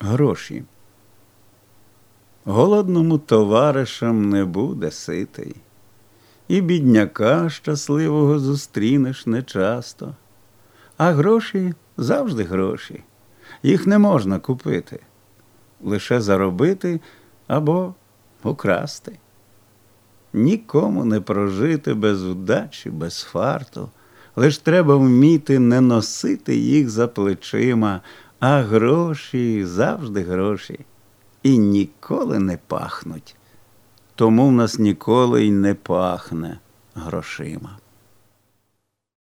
Гроші. Голодному товаришам не буде ситий, і бідняка щасливого зустрінеш нечасто. А гроші завжди гроші. Їх не можна купити, лише заробити або украсти. Нікому не прожити без удачі, без фарту. Лиш треба вміти не носити їх за плечима, а гроші завжди гроші. І ніколи не пахнуть. Тому в нас ніколи й не пахне грошима.